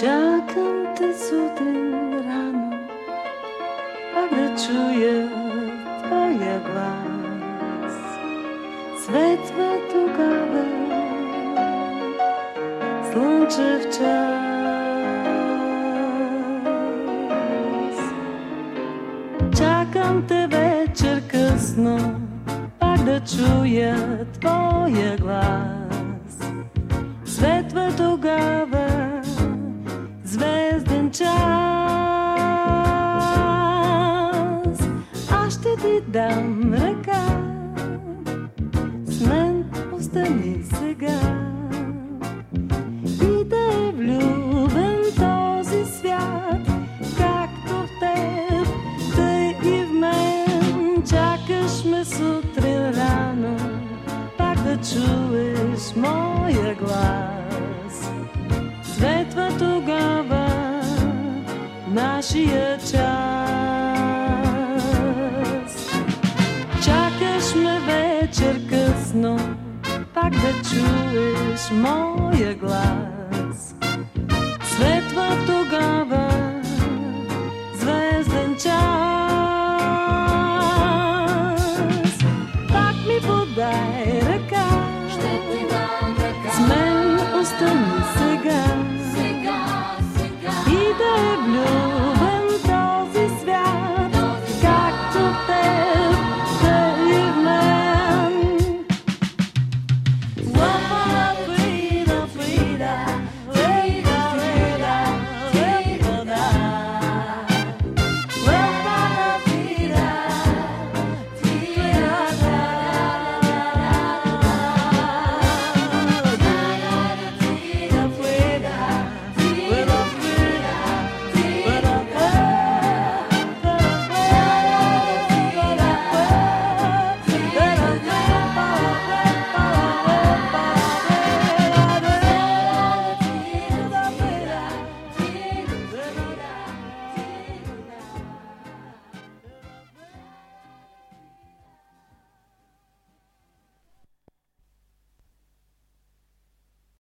Чакам те сутрин рано, пак да чуя твоя глас. Светва тогава слънчев час. Чакам те вечер късно, пак да чуя твоя глас. Светва тогава час. Аз ще ти дам ръка, с мен остани сега. И да е влюбен този свят, както в теб, тъй и в мен. Чакаш ме сутрин рано, пак да чуеш моя глас. Нашия час. Чакаш ме вечер късно, пак да чуеш моя глас. Светва тогава звезден час. Пак ми подай